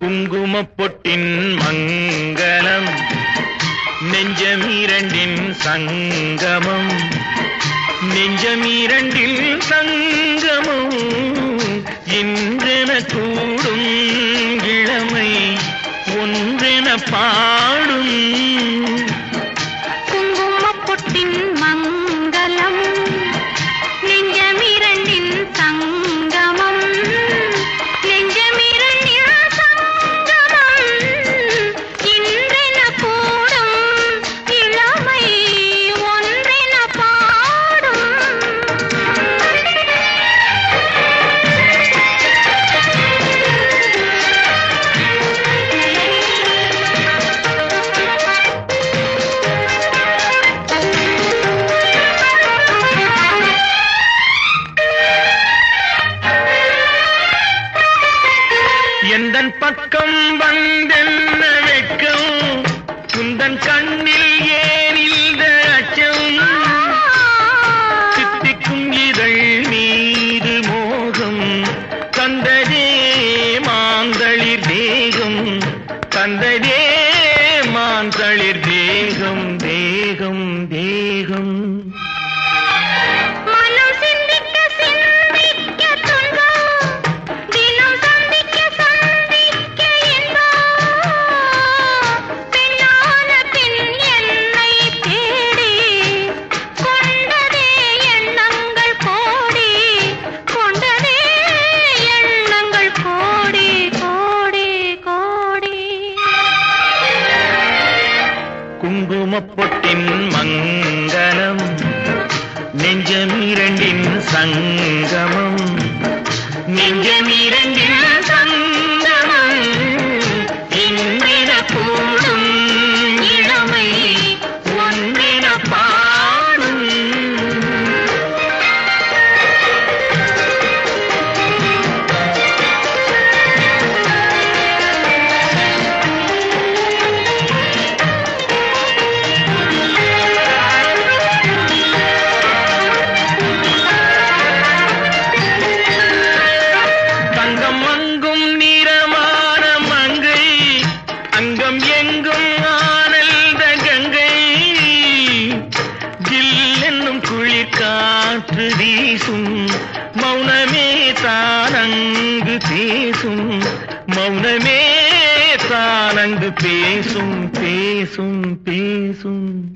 குங்கும பொட்டின் மங்களம் நெஞ்சமீரண்டின் சங்கமம். நெஞ்சமீரண்டில் சங்கமம் இன்றென கூடும் இளமை ஒன்றென பாடும் வெக்கம் வந்தென்ன வெக்கம் குந்தன் கண்ணில் ஏன் இந்த அச்சம் சித்திக்கும் இதழ் மீது மோகம் தந்ததே மாந்தளிர் தேகம் தந்ததே மாந்தளிர் தேகம் தேகம் தேகம். குங்குமப் மங்கலம் மங்களம் நெஞ்சமிரண்டின் சங்கமம். நெஞ்சமிரண்டின் சங்கமம் இன்றின கூடும் அங்கம் ஆனந்த கங்கை. ஜில் என்னும் குளிர் காற்று வீசும். மௌனமே தானங்கு பேசும். மௌனமே தானங்கு பேசும் பேசும் பேசும்.